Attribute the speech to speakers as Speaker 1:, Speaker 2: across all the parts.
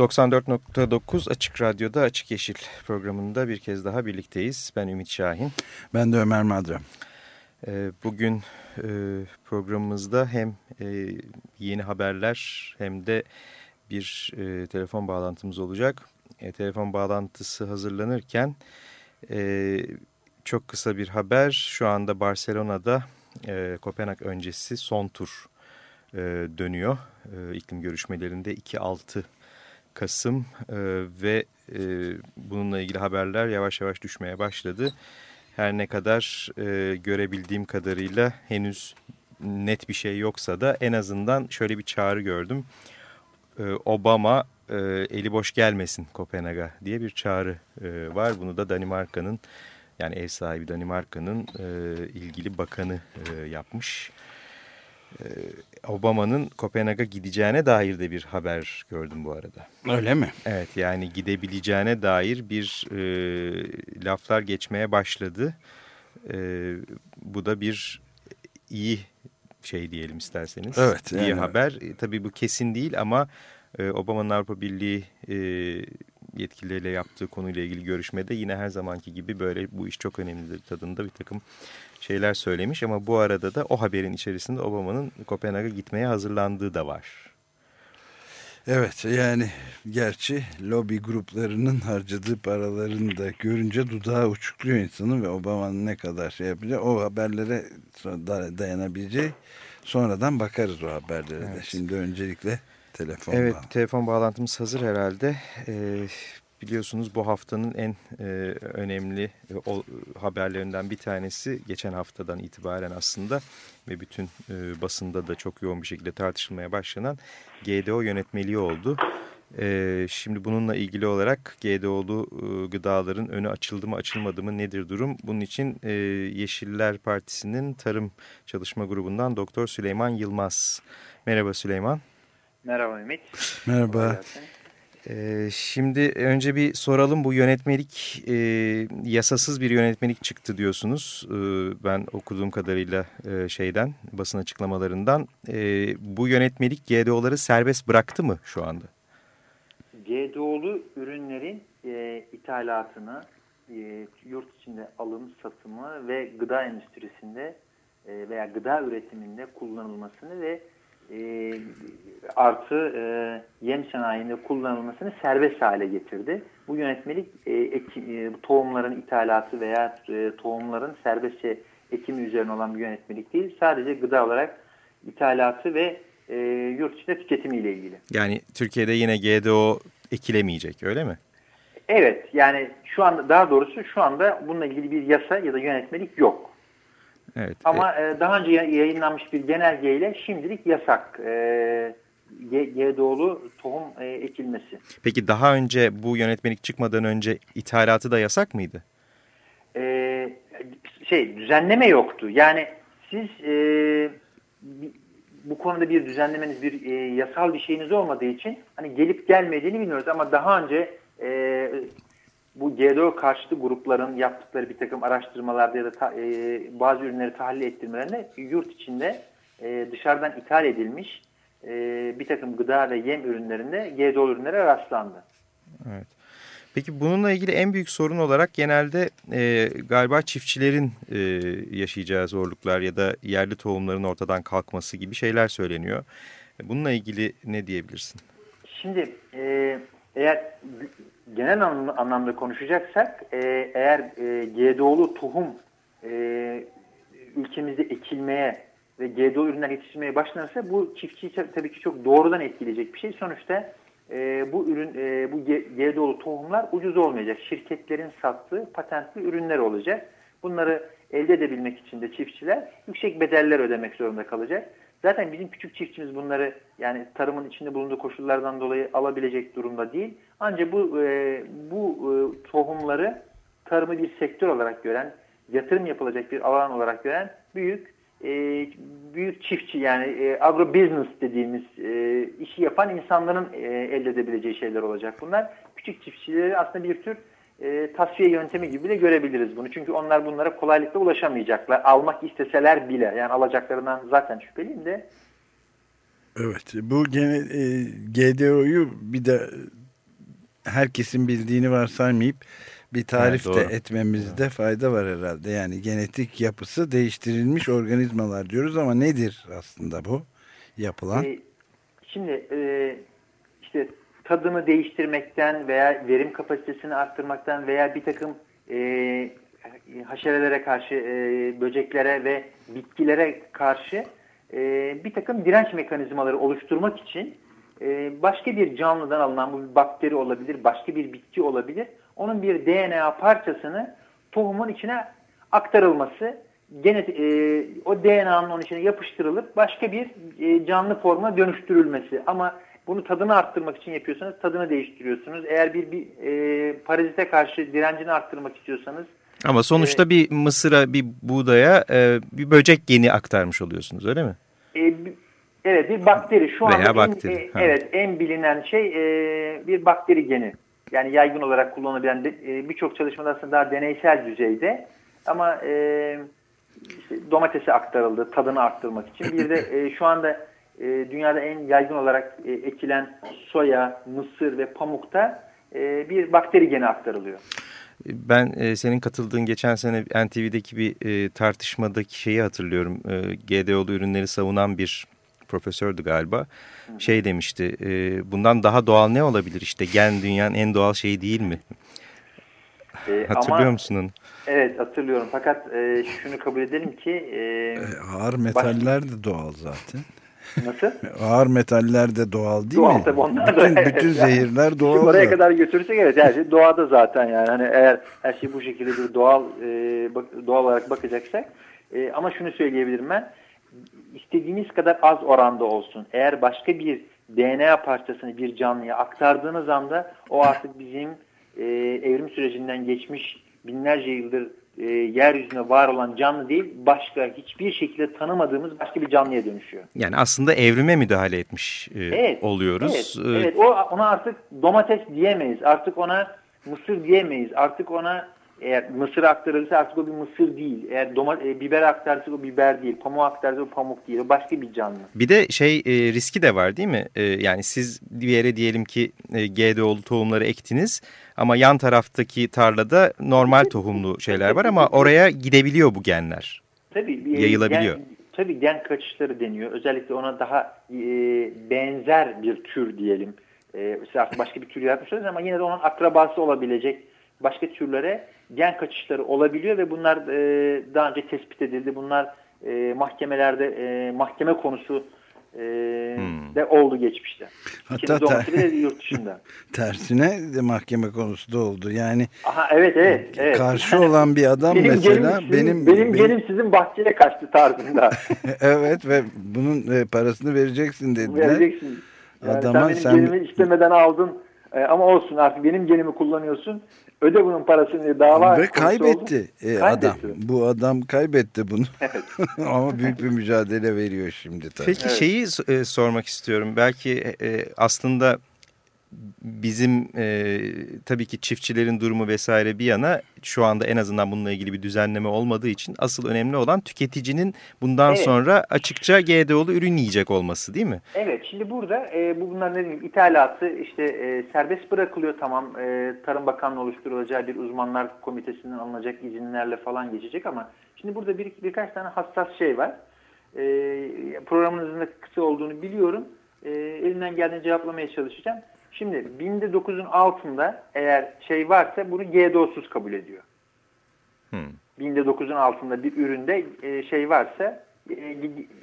Speaker 1: ...94.9 Açık Radyo'da Açık Yeşil programında bir kez daha birlikteyiz. Ben Ümit Şahin.
Speaker 2: Ben de Ömer Madra.
Speaker 1: Ee, bugün e, programımızda hem e, yeni haberler hem de bir e, telefon bağlantımız olacak. Telefon bağlantısı hazırlanırken çok kısa bir haber. Şu anda Barcelona'da Kopenhag öncesi son tur dönüyor. İklim görüşmelerinde 2-6 Kasım ve bununla ilgili haberler yavaş yavaş düşmeye başladı. Her ne kadar e, görebildiğim kadarıyla henüz net bir şey yoksa da en azından şöyle bir çağrı gördüm. E, Obama e, eli boş gelmesin Kopenhag'a diye bir çağrı e, var. Bunu da Danimarka'nın yani ev sahibi Danimarka'nın e, ilgili bakanı e, yapmış. E, Obama'nın Kopenhag'a gideceğine dair de bir haber gördüm bu arada.
Speaker 2: Öyle mi?
Speaker 1: Evet yani gidebileceğine dair bir e, laflar geçmeye başladı. E, bu da bir iyi şey diyelim isterseniz.
Speaker 2: Evet.
Speaker 1: İyi yani. haber. E, tabii bu kesin değil ama e, Obama'nın Avrupa Birliği e, yetkilileriyle yaptığı konuyla ilgili görüşmede yine her zamanki gibi böyle bu iş çok önemlidir tadında bir takım şeyler söylemiş. Ama bu arada da o haberin içerisinde Obama'nın Kopenhag'a gitmeye hazırlandığı da var.
Speaker 2: Evet yani gerçi lobi gruplarının harcadığı paralarını da görünce dudağı uçukluyor insanın ve Obama'nın ne kadar şey yapacağı o haberlere dayanabileceği sonradan bakarız o haberlere evet. de. Şimdi öncelikle telefon
Speaker 1: Evet bağ telefon bağlantımız hazır herhalde. Ee, biliyorsunuz bu haftanın en e, önemli e, o, haberlerinden bir tanesi geçen haftadan itibaren aslında ve bütün e, basında da çok yoğun bir şekilde tartışılmaya başlanan GDO yönetmeliği oldu. E, şimdi bununla ilgili olarak GDO'lu e, gıdaların önü açıldı mı açılmadı mı nedir durum? Bunun için e, Yeşiller Partisi'nin tarım çalışma grubundan Doktor Süleyman Yılmaz. Merhaba Süleyman.
Speaker 3: Merhaba Ümit.
Speaker 2: Merhaba.
Speaker 1: Ee, şimdi önce bir soralım bu yönetmelik e, yasasız bir yönetmelik çıktı diyorsunuz. Ee, ben okuduğum kadarıyla e, şeyden basın açıklamalarından. E, bu yönetmelik GDO'ları serbest bıraktı mı şu anda?
Speaker 3: GDO'lu ürünlerin e, ithalatını, e, yurt içinde alım, satımı ve gıda endüstrisinde e, veya gıda üretiminde kullanılmasını ve e, artı e, yem sanayinde kullanılmasını serbest hale getirdi. Bu yönetmelik e, ekim, e, tohumların ithalatı veya e, tohumların serbestçe ekimi üzerine olan bir yönetmelik değil. Sadece gıda olarak ithalatı ve e, yurt içinde tüketimiyle ilgili.
Speaker 1: Yani Türkiye'de yine GDO ekilemeyecek öyle mi?
Speaker 3: Evet yani şu anda daha doğrusu şu anda bununla ilgili bir yasa ya da yönetmelik yok. Evet. Ama e, daha önce yayınlanmış bir genelgeyle şimdilik yasak e, GDO'lu tohum e, ekilmesi.
Speaker 1: Peki daha önce bu yönetmelik çıkmadan önce ithalatı da yasak mıydı?
Speaker 3: E, şey düzenleme yoktu. Yani siz e, bu konuda bir düzenlemeniz, bir e, yasal bir şeyiniz olmadığı için hani gelip gelmediğini bilmiyoruz ama daha önce e, bu GDO karşıtı grupların yaptıkları bir takım araştırmalarda ya da ta, e, bazı ürünleri tahlil ettirmelerinde yurt içinde e, dışarıdan ithal edilmiş e, bir takım gıda ve yem ürünlerinde GDO ürünlere rastlandı.
Speaker 1: Evet. Peki bununla ilgili en büyük sorun olarak genelde e, galiba çiftçilerin e, yaşayacağı zorluklar ya da yerli tohumların ortadan kalkması gibi şeyler söyleniyor. Bununla ilgili ne diyebilirsin?
Speaker 3: Şimdi e, eğer genel anlamda konuşacaksak e, eğer e, GDO'lu tohum e, ülkemizde ekilmeye ve GDO ürünler yetiştirmeye başlanırsa bu çiftçiyi tabii ki çok doğrudan etkileyecek bir şey. Sonuçta e, bu ürün e, bu GDO'lu tohumlar ucuz olmayacak. Şirketlerin sattığı patentli ürünler olacak. Bunları elde edebilmek için de çiftçiler yüksek bedeller ödemek zorunda kalacak. Zaten bizim küçük çiftçimiz bunları yani tarımın içinde bulunduğu koşullardan dolayı alabilecek durumda değil. Ancak bu e, bu e, tohumları tarımı bir sektör olarak gören, yatırım yapılacak bir alan olarak gören büyük e, büyük çiftçi yani e, agro business dediğimiz e, işi yapan insanların e, elde edebileceği şeyler olacak. Bunlar küçük çiftçileri aslında bir tür e, tasfiye yöntemi gibi de görebiliriz bunu. Çünkü onlar bunlara kolaylıkla ulaşamayacaklar. Almak isteseler bile. Yani alacaklarından zaten şüpheliyim de.
Speaker 2: Evet. Bu gene e, GDO'yu bir de herkesin bildiğini varsaymayıp bir tarif evet, de etmemizde evet. fayda var herhalde. Yani genetik yapısı değiştirilmiş organizmalar diyoruz ama nedir aslında bu yapılan? E,
Speaker 3: şimdi e, işte tadını değiştirmekten veya verim kapasitesini arttırmaktan veya bir takım e, haşerelere karşı, e, böceklere ve bitkilere karşı e, bir takım direnç mekanizmaları oluşturmak için e, başka bir canlıdan alınan bu bir bakteri olabilir, başka bir bitki olabilir. Onun bir DNA parçasını tohumun içine aktarılması, genet, e, o DNA'nın onun içine yapıştırılıp başka bir e, canlı forma dönüştürülmesi. Ama bunu tadını arttırmak için yapıyorsanız tadını değiştiriyorsunuz. Eğer bir, bir e, parazite karşı direncini arttırmak istiyorsanız
Speaker 1: ama sonuçta e, bir mısıra, bir buğdaya e, bir böcek geni aktarmış oluyorsunuz öyle mi?
Speaker 3: E, evet bir bakteri. Şu anda bakteri. En, e, evet en bilinen şey e, bir bakteri geni. Yani yaygın olarak kullanılabilen e, birçok çalışmada aslında daha deneysel düzeyde. Ama e, işte domatese aktarıldı tadını arttırmak için. Bir de e, şu anda e, dünyada en yaygın olarak e, ekilen soya, mısır ve pamukta e, bir bakteri geni aktarılıyor.
Speaker 1: Ben e, senin katıldığın geçen sene NTV'deki bir e, tartışmadaki şeyi hatırlıyorum. E, GDO'lu ürünleri savunan bir profesördü galiba. Şey demişti, e, bundan daha doğal ne olabilir işte gen dünyanın en doğal şeyi değil mi? E, Hatırlıyor ama, musun onu?
Speaker 3: Evet hatırlıyorum fakat e, şunu kabul edelim ki... E,
Speaker 2: e, ağır metaller baş... de doğal zaten.
Speaker 3: Nasıl?
Speaker 2: Ağır metaller de doğal değil
Speaker 3: doğal,
Speaker 2: mi?
Speaker 3: Tabii onlar
Speaker 2: bütün, da, bütün zehirler doğal.
Speaker 3: Oraya kadar götürürsek evet her şey doğada zaten yani. Hani eğer her şey bu şekilde bir doğal e, doğal olarak bakacaksak. E, ama şunu söyleyebilirim ben. İstediğiniz kadar az oranda olsun. Eğer başka bir DNA parçasını bir canlıya aktardığınız anda o artık bizim e, evrim sürecinden geçmiş binlerce yıldır e, yeryüzünde var olan canlı değil, başka hiçbir şekilde tanımadığımız başka bir canlıya dönüşüyor.
Speaker 1: Yani aslında evrime müdahale etmiş e, evet, oluyoruz.
Speaker 3: Evet, evet. O, ona artık domates diyemeyiz, artık ona mısır diyemeyiz, artık ona eğer mısır aktarılırsa artık o bir mısır değil. Eğer doma, e, biber aktarırsa o biber değil. Pamuk aktarırsa o pamuk değil. O başka bir canlı.
Speaker 1: Bir de şey e, riski de var değil mi? E, yani siz bir yere diyelim ki e, GDO'lu tohumları ektiniz. Ama yan taraftaki tarlada normal tohumlu şeyler var ama oraya gidebiliyor bu genler.
Speaker 3: Tabii.
Speaker 1: Yayılabiliyor.
Speaker 3: Gen, tabii gen kaçışları deniyor. Özellikle ona daha e, benzer bir tür diyelim. E, başka bir tür yaratmışlar ama yine de onun akrabası olabilecek başka türlere gen kaçışları olabiliyor ve bunlar e, daha önce tespit edildi. Bunlar e, mahkemelerde e, mahkeme konusu e, hmm. de oldu geçmişte.
Speaker 2: Hatta ter yurt dışında. tersine de mahkeme konusu da oldu. Yani
Speaker 3: Aha, evet evet. evet.
Speaker 2: Karşı yani, olan bir adam benim mesela
Speaker 3: genim, benim benim, benim genim sizin bahçeye kaçtı tarzında.
Speaker 2: evet ve bunun e, parasını vereceksin dediler.
Speaker 3: Vereceksin. Yani Adama sen benim sen... genimi istemeden aldın e, ama olsun artık benim genimi kullanıyorsun öde bunun parasını diye dava
Speaker 2: Ve kaybetti e, adam. Bu adam kaybetti bunu. Evet. Ama büyük bir mücadele veriyor şimdi tabii.
Speaker 1: Peki evet. şeyi e, sormak istiyorum. Belki e, aslında bizim e, tabii ki çiftçilerin durumu vesaire bir yana şu anda en azından bununla ilgili bir düzenleme olmadığı için asıl önemli olan tüketicinin bundan evet. sonra açıkça GDO'lu ürün yiyecek olması değil mi?
Speaker 3: Evet şimdi burada e, bu bunlar ne diyeyim ithalatı işte e, serbest bırakılıyor tamam e, Tarım Bakanlığı oluşturulacağı bir uzmanlar komitesinden alınacak izinlerle falan geçecek ama şimdi burada bir, birkaç tane hassas şey var. E, programınızın da kısa olduğunu biliyorum. E, elimden geldiğince cevaplamaya çalışacağım. Şimdi binde 9'un altında eğer şey varsa bunu GDO'suz kabul ediyor. Hmm. Binde 9'un altında bir üründe e, şey varsa e,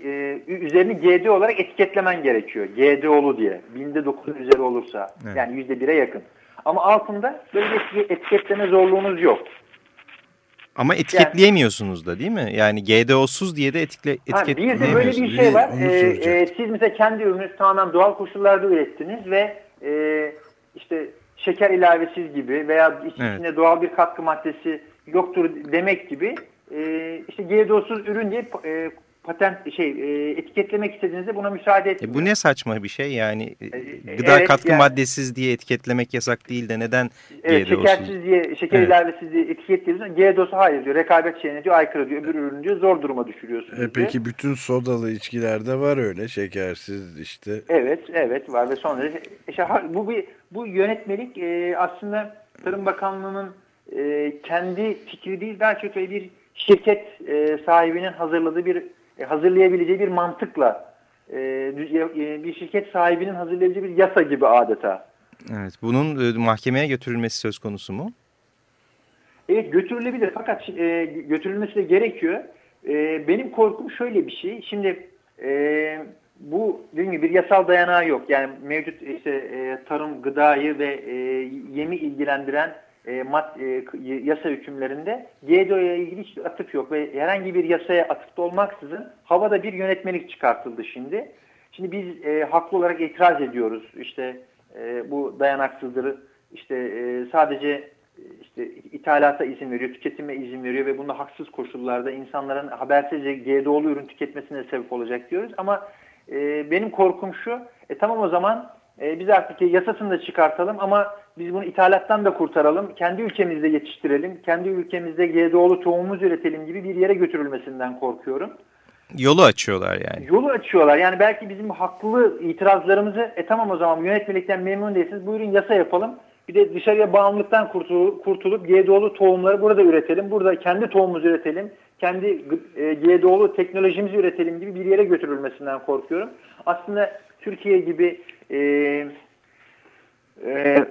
Speaker 3: e, üzerini GD olarak etiketlemen gerekiyor. GDO'lu diye. Binde 9'un üzeri olursa. Evet. Yani %1'e yakın. Ama altında böyle bir etiketleme zorluğunuz yok.
Speaker 1: Ama etiketleyemiyorsunuz da değil mi? Yani GDO'suz diye de etikle, etiketleyemiyorsunuz.
Speaker 3: Bir de böyle bir şey var. Ee, e, siz mesela kendi ürününüz tamamen doğal koşullarda ürettiniz ve e, işte şeker ilavesiz gibi veya içinde evet. doğal bir katkı maddesi yoktur demek gibi e, işte GDO'suz ürün diye e, patent şey e, etiketlemek istediğinizde buna müsaade etmiyor.
Speaker 1: E bu ne saçma bir şey yani e, e gıda evet, katkı yani, maddesiz diye etiketlemek yasak değil de neden
Speaker 3: evet? Şekersiz diye, şeker evet. ilavesiz diye etiketliyorsun. GDO'su hayır diyor. Rekabet şeyine diyor aykırı diyor. Öbür ürün diyor zor duruma düşürüyorsun.
Speaker 2: E, peki bütün sodalı içkilerde var öyle şekersiz işte.
Speaker 3: Evet evet var ve sonra işte, bu bir bu yönetmelik e, aslında Tarım Bakanlığı'nın e, kendi fikri değil daha çok bir şirket e, sahibinin hazırladığı bir e, hazırlayabileceği bir mantıkla e, e, bir şirket sahibinin hazırlayabileceği bir yasa gibi adeta.
Speaker 1: Evet, bunun mahkemeye götürülmesi söz konusu mu?
Speaker 3: Evet götürülebilir fakat e, götürülmesi de gerekiyor. E, benim korkum şöyle bir şey. Şimdi e, bu dediğim gibi bir yasal dayanağı yok. Yani mevcut işte e, tarım, gıdayı ve e, yemi ilgilendiren e, mad, e, yasa hükümlerinde GDO'ya ilgili hiçbir atıf yok ve herhangi bir yasaya atıfta olmaksızın havada bir yönetmelik çıkartıldı şimdi. Şimdi biz e, haklı olarak itiraz ediyoruz. İşte e, bu dayanaksızdır. İşte e, sadece işte ithalata izin veriyor, tüketime izin veriyor ve bunda haksız koşullarda insanların habersizce GDO'lu ürün tüketmesine sebep olacak diyoruz. Ama e, benim korkum şu, e, tamam o zaman e, biz artık yasasını da çıkartalım ama biz bunu ithalattan da kurtaralım. Kendi ülkemizde yetiştirelim. Kendi ülkemizde GDO'lu tohumumuz üretelim gibi bir yere götürülmesinden korkuyorum.
Speaker 1: Yolu açıyorlar yani.
Speaker 3: Yolu açıyorlar. Yani belki bizim haklı itirazlarımızı e tamam o zaman yönetmelikten memnun değilsiniz. Buyurun yasa yapalım. Bir de dışarıya bağımlılıktan kurtulup, kurtulup GDO'lu tohumları burada üretelim. Burada kendi tohumumuzu üretelim. Kendi e, GDO'lu teknolojimizi üretelim gibi bir yere götürülmesinden korkuyorum. Aslında Türkiye gibi e, e,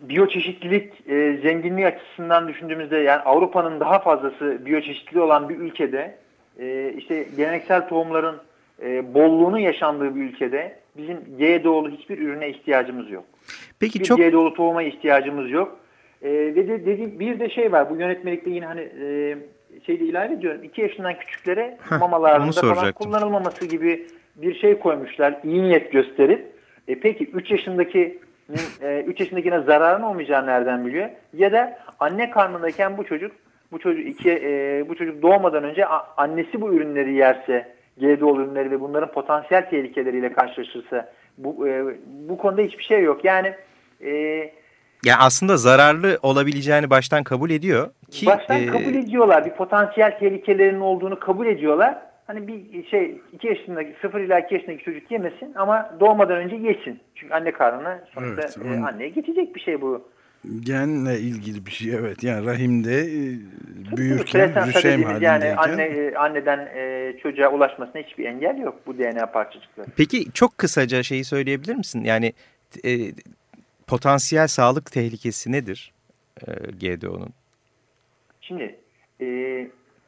Speaker 3: biyoçeşitlilik e, zenginliği açısından düşündüğümüzde yani Avrupa'nın daha fazlası biyoçeşitli olan bir ülkede e, işte geleneksel tohumların e, bolluğunun yaşandığı bir ülkede bizim GDO'lu hiçbir ürüne ihtiyacımız yok. Peki bir çok GDO'lu tohuma ihtiyacımız yok. E, ve de, dedi, bir de şey var bu yönetmelikte yine hani e, şeyde ilave ediyorum 2 yaşından küçüklere Heh, mamalarda falan kullanılmaması gibi bir şey koymuşlar iyi niyet gösterip e, peki 3 yaşındaki 3 e, yaşındakine zararın olmayacağını nereden biliyor? Ya da anne karnındayken bu çocuk bu çocuk iki e, bu çocuk doğmadan önce annesi bu ürünleri yerse GDO ürünleri ve bunların potansiyel tehlikeleriyle karşılaşırsa bu e, bu konuda hiçbir şey yok. Yani e,
Speaker 1: yani aslında zararlı olabileceğini baştan kabul ediyor ki
Speaker 3: baştan e, kabul ediyorlar. Bir potansiyel tehlikelerinin olduğunu kabul ediyorlar hani bir şey 2 yaşındaki 0 ila 2 yaşındaki çocuk yemesin ama doğmadan önce yesin. Çünkü anne karnına sonuçta evet, e, anneye geçecek bir şey bu.
Speaker 2: Genle ilgili bir şey evet. Yani rahimde e, büyürken, rüşem halindeyken. Yani
Speaker 3: anne, e, anneden e, çocuğa ulaşmasına hiçbir engel yok bu DNA parçacıkları.
Speaker 1: Peki çok kısaca şeyi söyleyebilir misin? Yani e, potansiyel sağlık tehlikesi nedir e, GDO'nun?
Speaker 3: Şimdi e,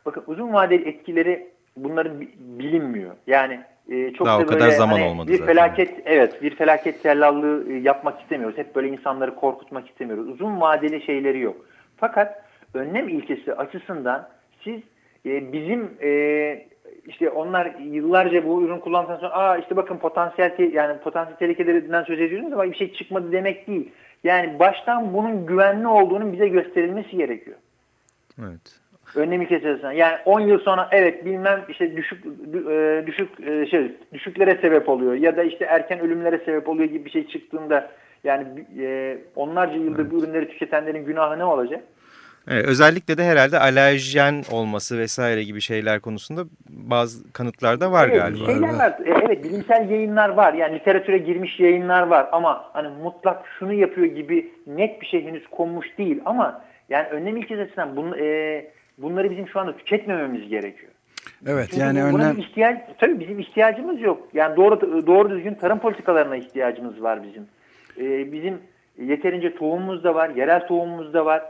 Speaker 3: bakın uzun vadeli etkileri bunların bilinmiyor. Yani e, çok
Speaker 1: Daha
Speaker 3: da
Speaker 1: o kadar
Speaker 3: böyle
Speaker 1: zaman
Speaker 3: hani
Speaker 1: olmadı
Speaker 3: bir
Speaker 1: zaten.
Speaker 3: felaket evet bir felaket tellallığı e, yapmak istemiyoruz. Hep böyle insanları korkutmak istemiyoruz. Uzun vadeli şeyleri yok. Fakat önlem ilkesi açısından siz e, bizim e, işte onlar yıllarca bu ürün kullandıktan sonra aa işte bakın potansiyel yani potansiyel tehlikelerinden söz ediyorsunuz ama bir şey çıkmadı demek değil. Yani baştan bunun güvenli olduğunun bize gösterilmesi gerekiyor.
Speaker 1: Evet
Speaker 3: önlemi kesilsin. Yani 10 yıl sonra evet bilmem işte düşük e, düşük e, şey düşüklere sebep oluyor ya da işte erken ölümlere sebep oluyor gibi bir şey çıktığında yani e, onlarca yıldır evet. bu ürünleri tüketenlerin günahı ne olacak?
Speaker 1: Evet, özellikle de herhalde alerjen olması vesaire gibi şeyler konusunda bazı kanıtlar da var
Speaker 3: evet,
Speaker 1: galiba.
Speaker 3: Şeyler var. Evet bilimsel yayınlar var. Yani literatüre girmiş yayınlar var ama hani mutlak şunu yapıyor gibi net bir şey henüz konmuş değil ama yani önlem ilkesi açısından bunu, e, bunları bizim şu anda tüketmememiz gerekiyor.
Speaker 2: Evet Çünkü yani önlem...
Speaker 3: ihtiyaç tabii bizim ihtiyacımız yok. Yani doğru doğru düzgün tarım politikalarına ihtiyacımız var bizim. Ee, bizim yeterince tohumumuz da var, yerel tohumumuz da var.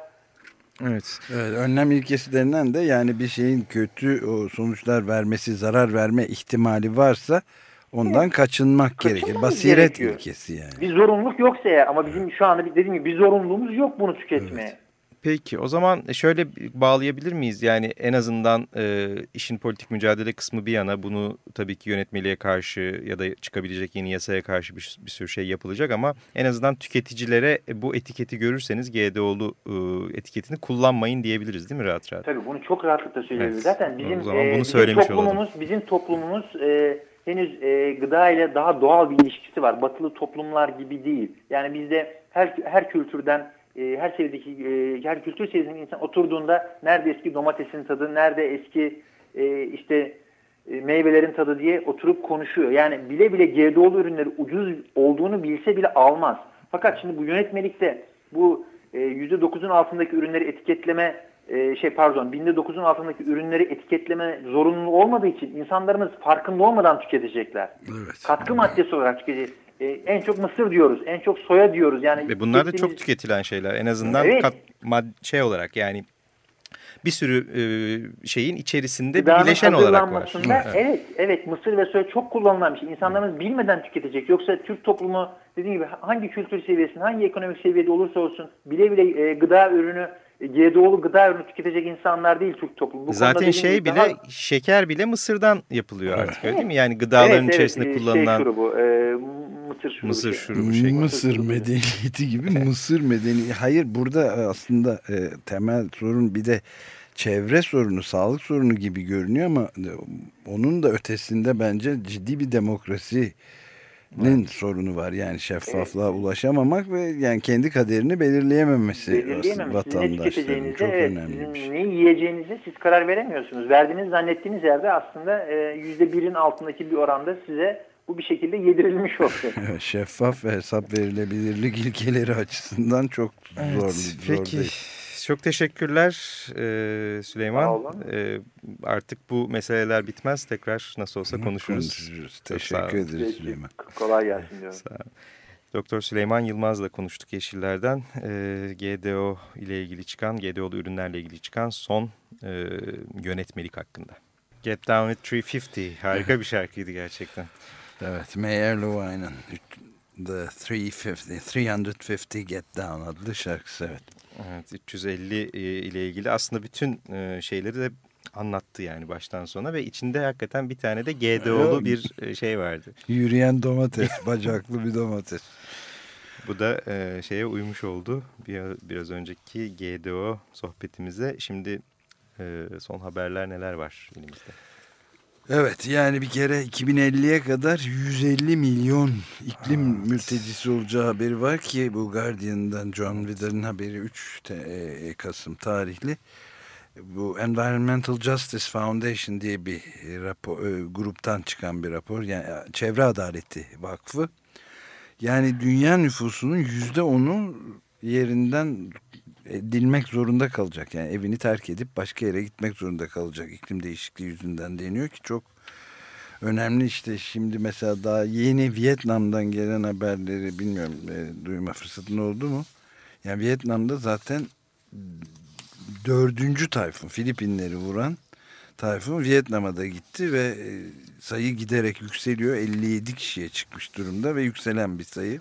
Speaker 2: Evet. evet. Önlem ilkesilerinden de yani bir şeyin kötü sonuçlar vermesi, zarar verme ihtimali varsa ondan evet. kaçınmak Kaçınmamız gerekir. Basiret gerekiyor. ilkesi yani.
Speaker 3: Bir zorunluluk yoksa eğer ama bizim şu anda dediğim gibi bir zorunluluğumuz yok bunu tüketmeye. Evet.
Speaker 1: Peki o zaman şöyle bağlayabilir miyiz? Yani en azından e, işin politik mücadele kısmı bir yana bunu tabii ki yönetmeliğe karşı ya da çıkabilecek yeni yasaya karşı bir, bir sürü şey yapılacak ama en azından tüketicilere bu etiketi görürseniz GDO'lu e, etiketini kullanmayın diyebiliriz değil mi rahat rahat?
Speaker 3: Tabii bunu çok rahatlıkla söyleyebiliriz. Evet. Zaten bizim,
Speaker 1: o zaman bunu e, bizim
Speaker 3: toplumumuz,
Speaker 1: olalım.
Speaker 3: bizim toplumumuz e, henüz e, gıda ile daha doğal bir ilişkisi var. Batılı toplumlar gibi değil. Yani bizde her her kültürden e, her seviyedeki e, her kültür seviyesindeki insan oturduğunda nerede eski domatesin tadı, nerede eski e, işte e, meyvelerin tadı diye oturup konuşuyor. Yani bile bile GDO'lu ürünleri ucuz olduğunu bilse bile almaz. Fakat şimdi bu yönetmelikte bu e, %9'un altındaki ürünleri etiketleme e, şey pardon binde 9'un altındaki ürünleri etiketleme zorunlu olmadığı için insanlarımız farkında olmadan tüketecekler.
Speaker 2: Evet.
Speaker 3: Katkı maddesi olarak tüketecek. E, en çok mısır diyoruz, en çok soya diyoruz. Yani
Speaker 1: Ve bunlar da çok tüketilen şeyler. En azından
Speaker 3: evet.
Speaker 1: kat, mad, şey olarak yani bir sürü e, şeyin içerisinde
Speaker 3: Gıdanın
Speaker 1: bileşen olarak var.
Speaker 3: Evet. evet, evet mısır ve soya çok kullanılan bir şey. İnsanlarımız bilmeden tüketecek. Yoksa Türk toplumu dediğim gibi hangi kültür seviyesinde, hangi ekonomik seviyede olursa olsun bile bile e, gıda ürünü GDO'lu gıda ürünü tüketecek insanlar değil Türk toplumu. Bu
Speaker 1: Zaten şey bile daha... şeker bile mısırdan yapılıyor artık evet. öyle değil mi? Yani gıdaların evet, içerisinde
Speaker 3: evet,
Speaker 1: kullanılan
Speaker 3: şey şurubu, e, mısır şurubu.
Speaker 1: Mısır şurubu şey.
Speaker 2: Mısır medeniyeti gibi mısır medeniyeti. Hayır burada aslında e, temel sorun bir de çevre sorunu, sağlık sorunu gibi görünüyor ama onun da ötesinde bence ciddi bir demokrasi evet. sorunu var. Yani şeffaflığa evet. ulaşamamak ve yani kendi kaderini belirleyememesi, belirleyememesi. vatandaşların çok evet, önemli bir şey.
Speaker 3: Ne yiyeceğinize siz karar veremiyorsunuz. Verdiğiniz zannettiğiniz yerde aslında yüzde birin altındaki bir oranda size bu bir şekilde yedirilmiş oluyor.
Speaker 2: Şeffaf ve hesap verilebilirlik ilkeleri açısından çok evet, zor.
Speaker 1: Peki. Zor çok teşekkürler e, Süleyman. E, artık bu meseleler bitmez. Tekrar nasıl olsa konuşuruz. konuşuruz.
Speaker 2: Teşekkür ederiz Süleyman.
Speaker 3: Kolay gelsin diyorum. Sağ
Speaker 1: Doktor Süleyman Yılmaz'la konuştuk Yeşiller'den. E, GDO ile ilgili çıkan, GDO'lu ürünlerle ilgili çıkan son e, yönetmelik hakkında. Get Down with 350 harika bir şarkıydı gerçekten.
Speaker 2: Evet, Mayer Lewine'ın The 350, 350 Get Down adlı şarkısı evet.
Speaker 1: Evet 350 e, ile ilgili aslında bütün e, şeyleri de anlattı yani baştan sona ve içinde hakikaten bir tane de GDO'lu bir e, şey vardı.
Speaker 2: Yürüyen domates, bacaklı bir domates.
Speaker 1: Bu da şeye uymuş oldu biraz önceki GDO sohbetimize. Şimdi son haberler neler var elimizde?
Speaker 2: Evet yani bir kere 2050'ye kadar 150 milyon iklim evet. mültecisi olacağı haberi var ki bu Guardian'dan John Wither'ın haberi 3 e, Kasım tarihli. Bu Environmental Justice Foundation diye bir rapor, e, gruptan çıkan bir rapor. Yani Çevre Adaleti Vakfı. Yani dünya nüfusunun yüzde onu yerinden edilmek zorunda kalacak. Yani evini terk edip başka yere gitmek zorunda kalacak iklim değişikliği yüzünden deniyor ki çok önemli işte şimdi mesela daha yeni Vietnam'dan gelen haberleri bilmiyorum e, duyma fırsatın oldu mu? Yani Vietnam'da zaten dördüncü tayfun Filipinleri vuran tayfun Vietnam'a da gitti ve e, sayı giderek yükseliyor. 57 kişiye çıkmış durumda ve yükselen bir sayı.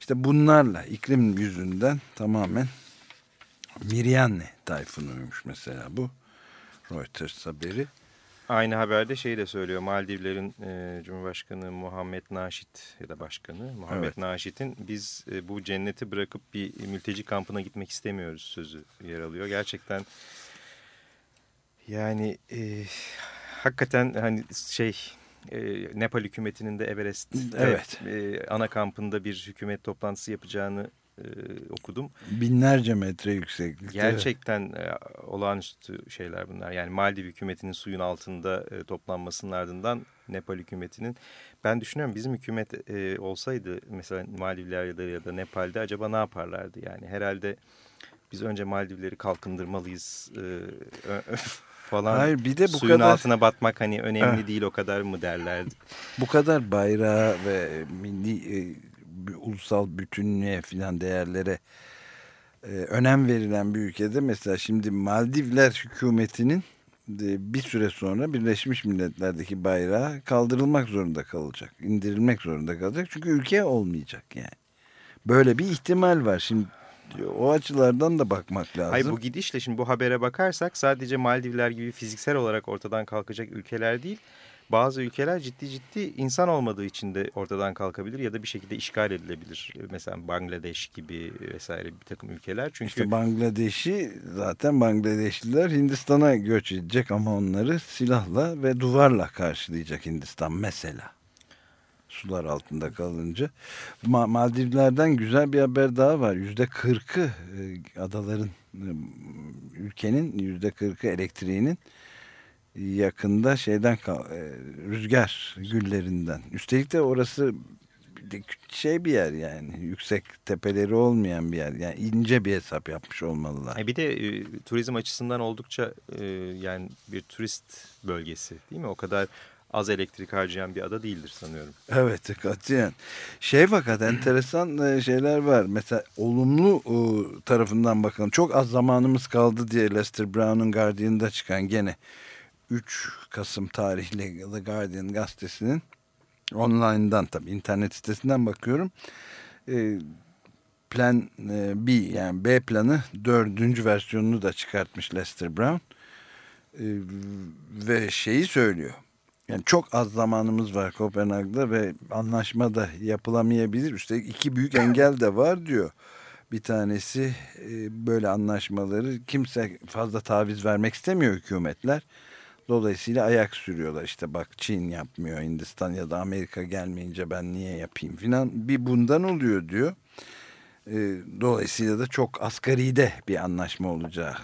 Speaker 2: İşte bunlarla iklim yüzünden tamamen Miryanne tayfunuymuş mesela bu. Reuters haberi.
Speaker 1: Aynı haberde şey de söylüyor. Maldivlerin e, Cumhurbaşkanı Muhammed Naşit ya da başkanı Muhammed evet. Naşit'in biz e, bu cenneti bırakıp bir mülteci kampına gitmek istemiyoruz sözü yer alıyor. Gerçekten yani e, hakikaten hani şey e, Nepal hükümetinin de Everest
Speaker 2: evet.
Speaker 1: e, ana kampında bir hükümet toplantısı yapacağını e, okudum.
Speaker 2: Binlerce metre yükseklikte.
Speaker 1: Gerçekten e, olağanüstü şeyler bunlar. Yani Maldiv hükümetinin suyun altında e, toplanmasının ardından Nepal hükümetinin. Ben düşünüyorum bizim hükümet e, olsaydı mesela Maldivler ya da, ya da Nepal'de acaba ne yaparlardı? Yani herhalde biz önce Maldivleri kalkındırmalıyız e, falan.
Speaker 2: Hayır bir de bu
Speaker 1: Suyun
Speaker 2: kadar...
Speaker 1: altına batmak hani önemli değil o kadar mı derlerdi.
Speaker 2: Bu kadar bayrağı ve milli e, ulusal bütünlüğe filan değerlere e, önem verilen bir ülkede mesela şimdi Maldivler hükümetinin de bir süre sonra Birleşmiş Milletler'deki bayrağı kaldırılmak zorunda kalacak. indirilmek zorunda kalacak. Çünkü ülke olmayacak yani. Böyle bir ihtimal var. Şimdi o açılardan da bakmak lazım.
Speaker 1: Hayır bu gidişle şimdi bu habere bakarsak sadece Maldivler gibi fiziksel olarak ortadan kalkacak ülkeler değil bazı ülkeler ciddi ciddi insan olmadığı için de ortadan kalkabilir ya da bir şekilde işgal edilebilir. Mesela Bangladeş gibi vesaire bir takım ülkeler. Çünkü
Speaker 2: işte Bangladeş'i zaten Bangladeşliler Hindistan'a göç edecek ama onları silahla ve duvarla karşılayacak Hindistan mesela. Sular altında kalınca. Ma Maldivler'den güzel bir haber daha var. Yüzde kırkı e, adaların e, ülkenin yüzde kırkı elektriğinin yakında şeyden e, rüzgar güllerinden. Üstelik de orası şey bir yer yani yüksek tepeleri olmayan bir yer yani ince bir hesap yapmış olmalılar.
Speaker 1: E bir de e, turizm açısından oldukça e, yani bir turist bölgesi değil mi? O kadar az elektrik harcayan bir ada değildir sanıyorum.
Speaker 2: Evet katiyen. Şey fakat enteresan şeyler var. Mesela olumlu tarafından bakalım. Çok az zamanımız kaldı diye Lester Brown'un Guardian'da çıkan gene 3 Kasım tarihli The Guardian gazetesinin online'dan tabii internet sitesinden bakıyorum. E, plan e, B yani B planı dördüncü versiyonunu da çıkartmış Lester Brown. E, ve şeyi söylüyor. Yani çok az zamanımız var Kopenhag'da ve anlaşma da yapılamayabilir. Üstelik iki büyük engel de var diyor. Bir tanesi e, böyle anlaşmaları kimse fazla taviz vermek istemiyor hükümetler. Dolayısıyla ayak sürüyorlar işte bak Çin yapmıyor Hindistan ya da Amerika gelmeyince ben niye yapayım filan bir bundan oluyor diyor. E, dolayısıyla da çok asgari de bir anlaşma olacağı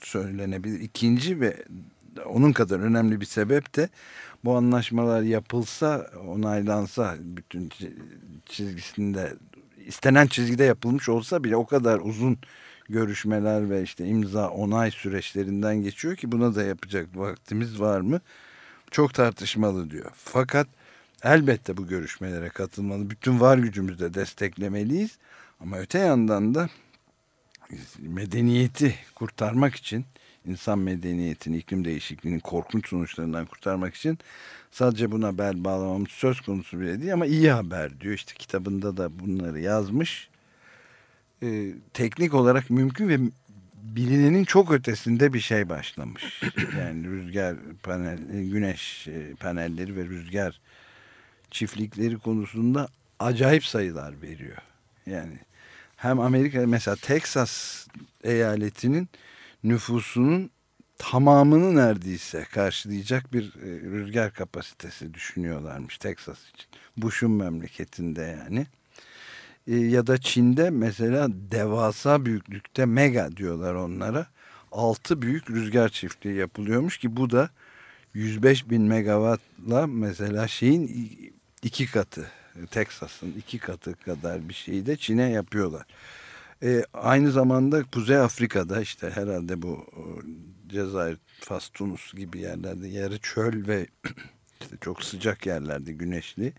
Speaker 2: söylenebilir. İkinci ve onun kadar önemli bir sebep de bu anlaşmalar yapılsa onaylansa bütün çizgisinde istenen çizgide yapılmış olsa bile o kadar uzun görüşmeler ve işte imza onay süreçlerinden geçiyor ki buna da yapacak vaktimiz var mı? Çok tartışmalı diyor. Fakat elbette bu görüşmelere katılmalı. Bütün var gücümüzle desteklemeliyiz. Ama öte yandan da medeniyeti kurtarmak için insan medeniyetini, iklim değişikliğinin korkunç sonuçlarından kurtarmak için sadece buna bel bağlamamız söz konusu bile değil ama iyi haber diyor. İşte kitabında da bunları yazmış e, teknik olarak mümkün ve bilinenin çok ötesinde bir şey başlamış. Yani rüzgar panel, e, güneş e, panelleri ve rüzgar çiftlikleri konusunda acayip sayılar veriyor. Yani hem Amerika mesela Texas eyaletinin nüfusunun tamamını neredeyse karşılayacak bir e, rüzgar kapasitesi düşünüyorlarmış Texas için. Bush'un memleketinde yani. E, ya da Çin'de mesela devasa büyüklükte mega diyorlar onlara. Altı büyük rüzgar çiftliği yapılıyormuş ki bu da 105 bin megawattla mesela şeyin iki katı Texas'ın iki katı kadar bir şeyi de Çin'e yapıyorlar. E, aynı zamanda Kuzey Afrika'da işte herhalde bu Cezayir, Fas, Tunus gibi yerlerde yarı çöl ve işte çok sıcak yerlerde güneşli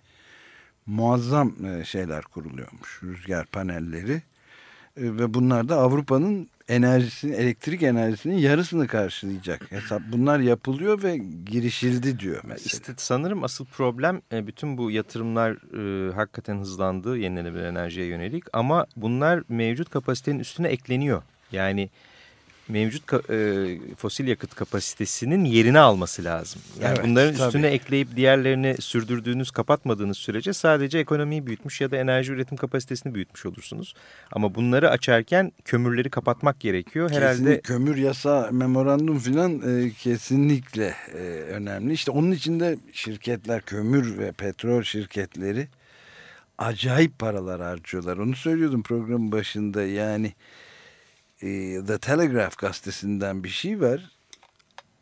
Speaker 2: muazzam e, şeyler kuruluyormuş. Rüzgar panelleri e, ve bunlar da Avrupa'nın enerjisini, elektrik enerjisinin yarısını karşılayacak. Hesap bunlar yapılıyor ve girişildi diyor mesela.
Speaker 1: İşte sanırım asıl problem e, bütün bu yatırımlar e, hakikaten hızlandı yenilenebilir enerjiye yönelik ama bunlar mevcut kapasitenin üstüne ekleniyor. Yani mevcut e, fosil yakıt kapasitesinin yerini alması lazım. Yani evet, bunların tabii. üstüne ekleyip diğerlerini sürdürdüğünüz, kapatmadığınız sürece sadece ekonomiyi büyütmüş ya da enerji üretim kapasitesini büyütmüş olursunuz. Ama bunları açarken kömürleri kapatmak gerekiyor. Herhalde
Speaker 2: kömür yasa memorandum filan e, kesinlikle e, önemli. İşte onun içinde şirketler, kömür ve petrol şirketleri acayip paralar harcıyorlar. Onu söylüyordum programın başında. Yani e, The Telegraph gazetesinden bir şey var.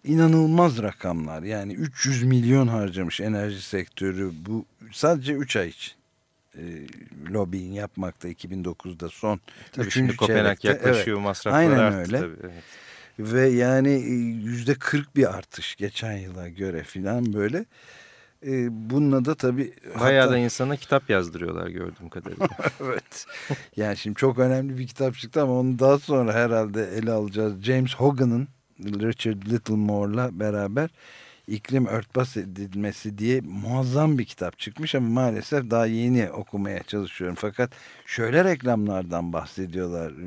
Speaker 2: İnanılmaz rakamlar. Yani 300 milyon harcamış enerji sektörü bu sadece 3 ay için. E, lobbying yapmakta 2009'da son.
Speaker 1: Tabii şimdi Kopenhag yaklaşıyor evet, masraflar
Speaker 2: Aynen
Speaker 1: arttı
Speaker 2: öyle.
Speaker 1: tabii. Evet.
Speaker 2: Ve yani e, yüzde 40 bir artış geçen yıla göre filan böyle. E, bununla da tabii...
Speaker 1: Bayağı hatta... da insana kitap yazdırıyorlar gördüğüm kadarıyla.
Speaker 2: evet. Yani şimdi çok önemli bir kitap çıktı ama onu daha sonra herhalde ele alacağız. James Hogan'ın Richard Littlemore'la beraber iklim örtbas edilmesi diye muazzam bir kitap çıkmış ama maalesef daha yeni okumaya çalışıyorum. Fakat şöyle reklamlardan bahsediyorlar.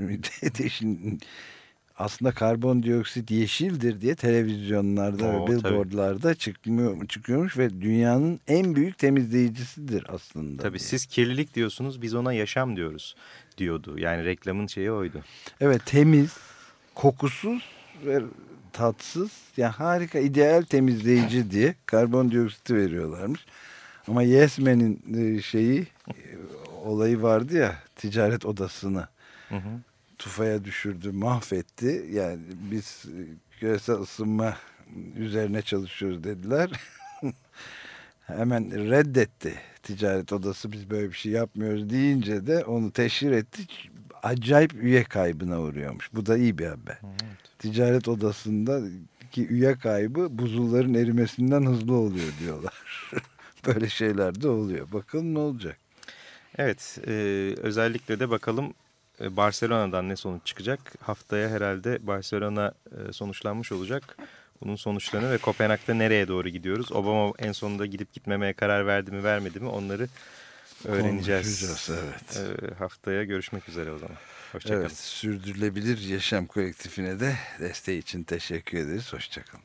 Speaker 2: aslında karbondioksit yeşildir diye televizyonlarda Oo, ve billboardlarda çıkmıyor, çıkıyormuş ve dünyanın en büyük temizleyicisidir aslında.
Speaker 1: Tabii siz kirlilik diyorsunuz biz ona yaşam diyoruz diyordu. Yani reklamın şeyi oydu.
Speaker 2: Evet temiz, kokusuz ve tatsız yani harika ideal temizleyici diye karbondioksiti veriyorlarmış. Ama Yes Man'in e, şeyi e, olayı vardı ya ticaret odasını hı hı. Tufaya düşürdü, mahvetti. Yani biz e, küresel ısınma üzerine çalışıyoruz dediler. Hemen reddetti ticaret odası biz böyle bir şey yapmıyoruz deyince de onu teşhir etti. Acayip üye kaybına uğruyormuş. Bu da iyi bir haber. Evet ticaret odasında ki üye kaybı buzulların erimesinden hızlı oluyor diyorlar. Böyle şeyler de oluyor. Bakalım ne olacak.
Speaker 1: Evet e, özellikle de bakalım Barcelona'dan ne sonuç çıkacak. Haftaya herhalde Barcelona e, sonuçlanmış olacak. Bunun sonuçlarını ve Kopenhag'da nereye doğru gidiyoruz? Obama en sonunda gidip gitmemeye karar verdi mi vermedi mi onları öğreneceğiz.
Speaker 2: Evet.
Speaker 1: E, haftaya görüşmek üzere o zaman. Hoşçakalın. Evet,
Speaker 2: sürdürülebilir yaşam kolektifine de desteği için teşekkür ederiz. Hoşçakalın.